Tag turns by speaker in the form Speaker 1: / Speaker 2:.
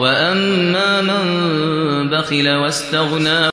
Speaker 1: وَأَمَّا مَن بَخِلَ وَاسْتَغْنَىٰ